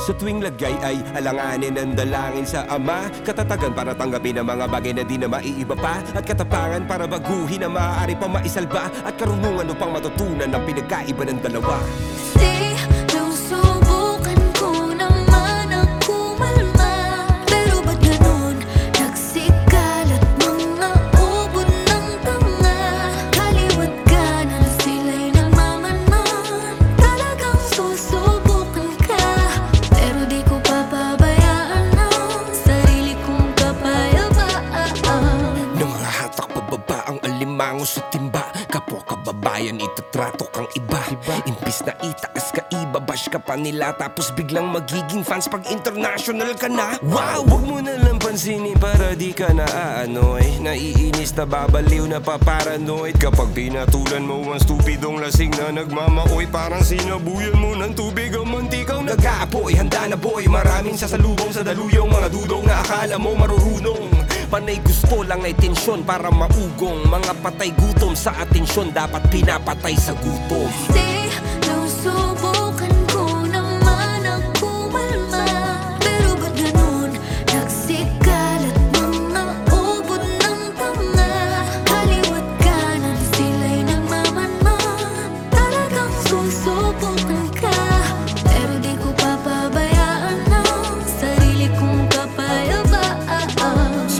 Sa tuwing lagay ay alanganin ang dalangin sa Ama. Katatagan para tanggapin ang mga bagay na di na maiiba pa. At katapangan para baguhin na maaari pa maisalba. At karunungan upang matutunan ang pinagkaiba ng dalawa. Di alimango sa timba Kapwa kababayan, itatrato kang iba. Imbis na itaas ka, ibabash ka pa nila Tapos biglang magiging fans pag international ka na. Wow! Huwag mo na lang pansinin para di ka naaanoy Naiinis na babaliw na paparanoid Kapag pinatulan mo ang stupidong lasing na nagmamaoy Parang sinabuyan mo ng tubig ang mantikang nag-aapoy. Handa na boy, maraming sasalubong sa daluyong Mga dudong na akala mo marurunong Panay gusto lang na tensyon para maugong. Mga patay gutom sa atensyon Dapat pinapatay sa gutom. Di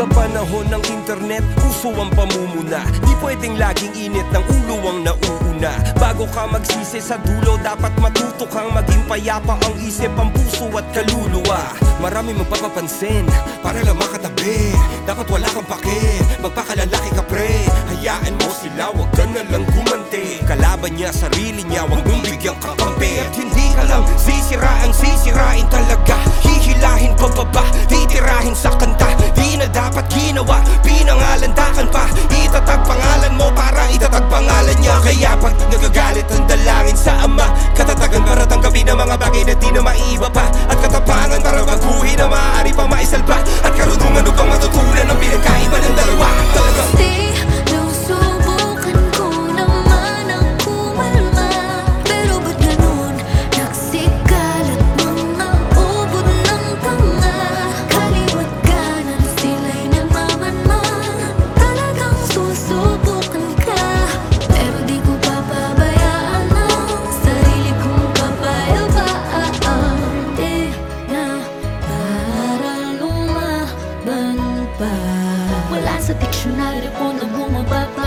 Sa panahon ng internet, uso ang pamumuna Di pwedeng laging init ng ulo ang nauuna. Bago ka magsisi sa dulo, dapat matuto kang maging payapa. Ang isip, ang puso at kaluluwa. Marami magpapapansin, para lang makatabi. Dapat wala kang pake, magpakalalaki ka pre. Hayaan mo sila, wag ka na lang gumanti Kalaban niya, sarili niya, wag mong bigyang kakampi. At hindi ka lang sisira ang ginawa, pinangalandakan pa. Itatag pangalan mo para itatag pangalan niya. Kaya pag nagagalit ang dalangin pa. Wala sa diksyonaryo ko na bumababa pa